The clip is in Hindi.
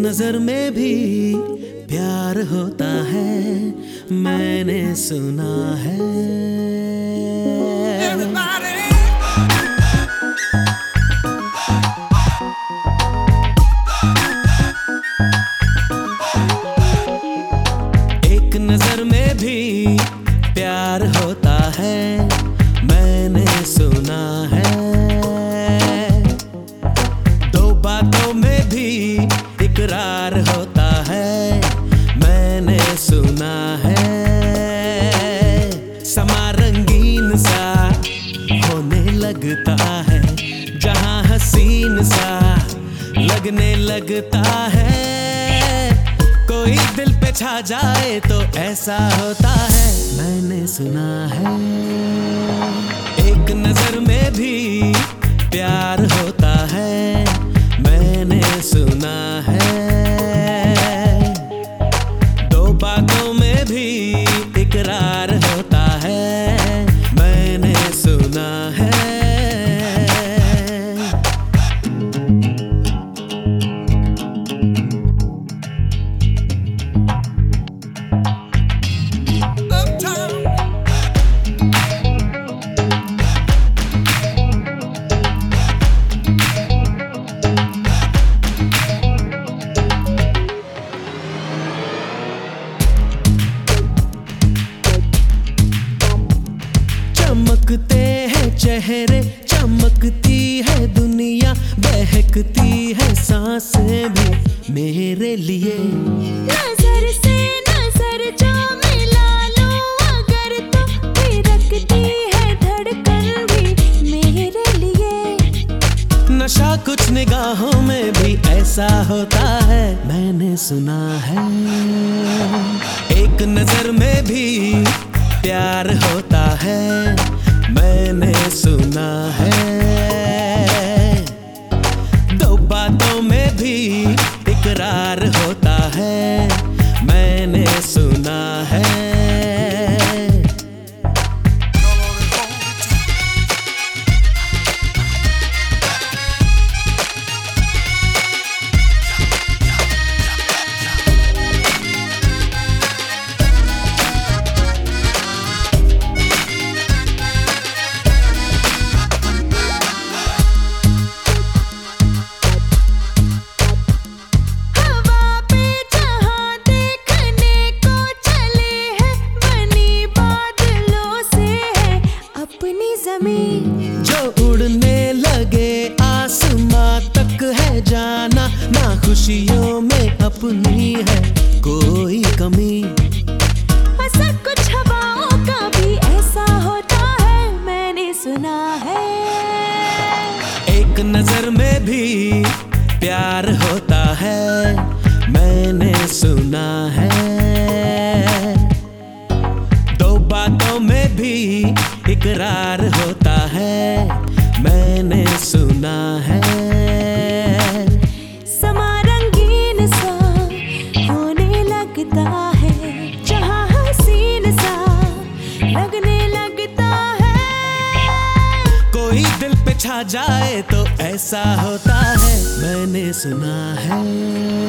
नज़र में भी प्यार होता है, मैंने सुना है। एक नज़र में भी प्यार होता है, मैंने सुना है। सा लगने लगता है। कोई दिल पे छा जाए तो ऐसा होता है। मैंने सुना है। चेहरे चमकती है दुनिया बहकती है साँसें भी मेरे लिए। नज़र से नज़र जो मिला लो अगर तो थिरकती है धड़कन भी मेरे लिए। नशा कुछ निगाहों में भी ऐसा होता है मैंने सुना है। एक नज़र में भी प्यार होता है ज़मीन। जो उड़ने लगे आसमां तक है जाना। ना खुशियों में अपनी है कोई कमी। ऐसा कुछ हवाओं का भी ऐसा होता है मैंने सुना है। एक नज़र में भी प्यार होता है मैंने सुना है। दो बातों में भी इकरार जाए तो ऐसा होता है मैंने सुना है।